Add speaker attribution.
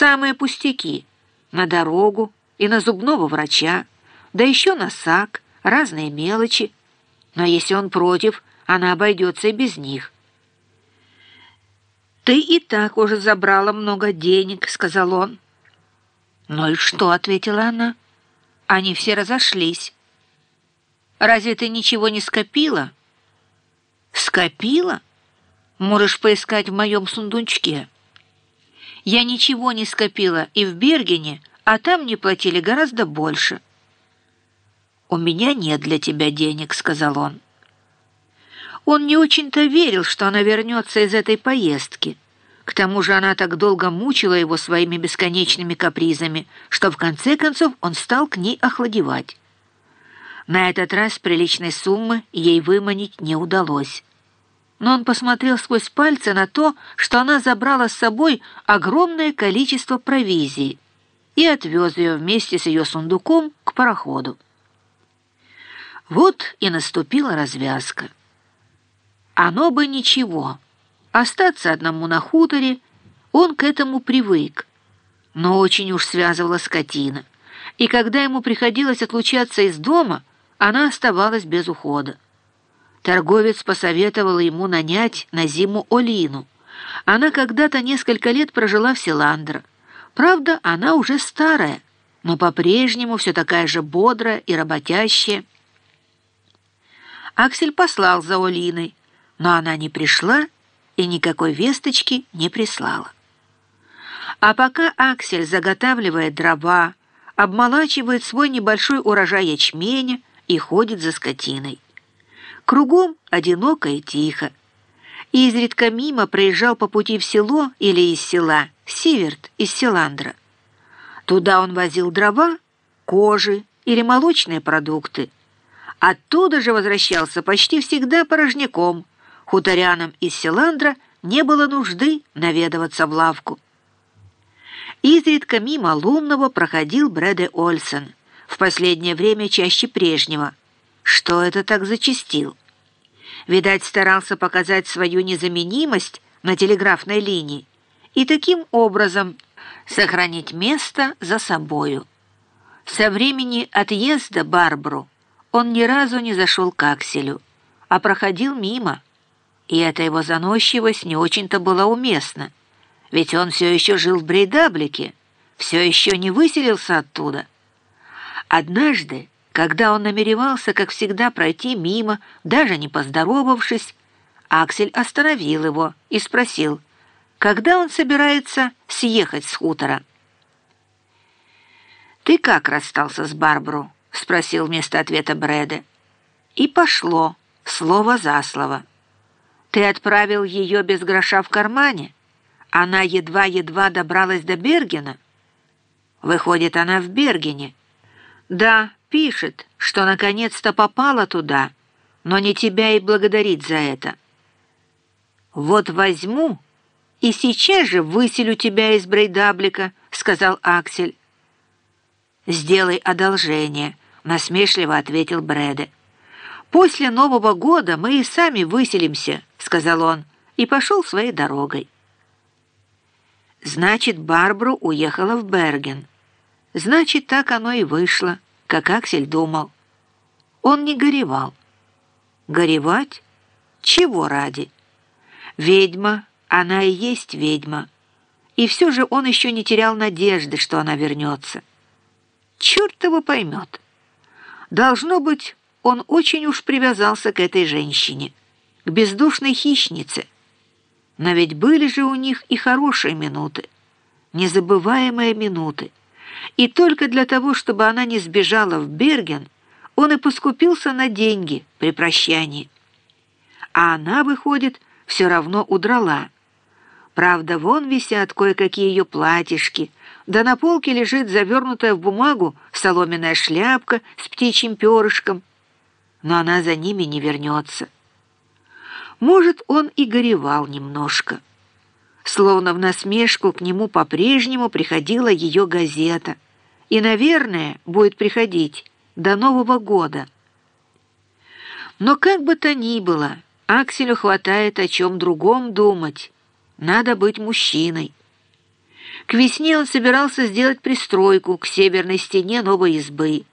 Speaker 1: Самые пустяки. На дорогу и на зубного врача, да еще на сак, разные мелочи. Но если он против, она обойдется и без них. «Ты и так уже забрала много денег», — сказал он. «Ну и что?» — ответила она. «Они все разошлись». «Разве ты ничего не скопила?» «Скопила? Можешь поискать в моем сундучке». «Я ничего не скопила и в Бергене, а там мне платили гораздо больше». «У меня нет для тебя денег», — сказал он. Он не очень-то верил, что она вернется из этой поездки. К тому же она так долго мучила его своими бесконечными капризами, что в конце концов он стал к ней охладевать. На этот раз приличной суммы ей выманить не удалось. Но он посмотрел сквозь пальцы на то, что она забрала с собой огромное количество провизии и отвез ее вместе с ее сундуком к пароходу. Вот и наступила развязка. Оно бы ничего. Остаться одному на хуторе, он к этому привык. Но очень уж связывала скотина. И когда ему приходилось отлучаться из дома, она оставалась без ухода. Торговец посоветовал ему нанять на зиму Олину. Она когда-то несколько лет прожила в Селандро. Правда, она уже старая, но по-прежнему все такая же бодрая и работящая. Аксель послал за Олиной, но она не пришла и никакой весточки не прислала. А пока Аксель заготавливает дрова, обмолачивает свой небольшой урожай ячменя и ходит за скотиной. Кругом одиноко и тихо. Изредка мимо проезжал по пути в село или из села Сиверт из Селандра. Туда он возил дрова, кожи или молочные продукты. Оттуда же возвращался почти всегда порожняком, Хуторянам из Селандра не было нужды наведываться в лавку. Изредка мимо лунного проходил Брэде Ольсен, в последнее время чаще прежнего. Что это так зачастил? Видать, старался показать свою незаменимость на телеграфной линии и таким образом сохранить место за собою. Со времени отъезда Барбру он ни разу не зашел к Акселю, а проходил мимо, и эта его заносчивость не очень-то была уместна, ведь он все еще жил в Брейдаблике, все еще не выселился оттуда. Однажды, когда он намеревался, как всегда, пройти мимо, даже не поздоровавшись, Аксель остановил его и спросил, когда он собирается съехать с хутора. «Ты как расстался с Барбару?» — спросил вместо ответа Брэда. И пошло, слово за слово. Ты отправил ее без гроша в кармане? Она едва-едва добралась до Бергена? Выходит, она в Бергене. Да, пишет, что наконец-то попала туда, но не тебя ей благодарить за это. Вот возьму и сейчас же выселю тебя из Брейдаблика, сказал Аксель. «Сделай одолжение», — насмешливо ответил Брэде. «После Нового года мы и сами выселимся», — сказал он, и пошел своей дорогой. Значит, Барбару уехала в Берген. Значит, так оно и вышло, как Аксель думал. Он не горевал. Горевать? Чего ради? Ведьма, она и есть ведьма. И все же он еще не терял надежды, что она вернется. Черт его поймет. Должно быть, он очень уж привязался к этой женщине, к бездушной хищнице. Но ведь были же у них и хорошие минуты, незабываемые минуты. И только для того, чтобы она не сбежала в Берген, он и поскупился на деньги при прощании. А она, выходит, все равно удрала. Правда, вон висят кое-какие ее платьишки, да на полке лежит завернутая в бумагу соломенная шляпка с птичьим перышком, но она за ними не вернется. Может, он и горевал немножко. Словно в насмешку к нему по-прежнему приходила ее газета. И, наверное, будет приходить до Нового года. Но как бы то ни было, Акселю хватает о чем другом думать. Надо быть мужчиной. К весне он собирался сделать пристройку к северной стене новой избы –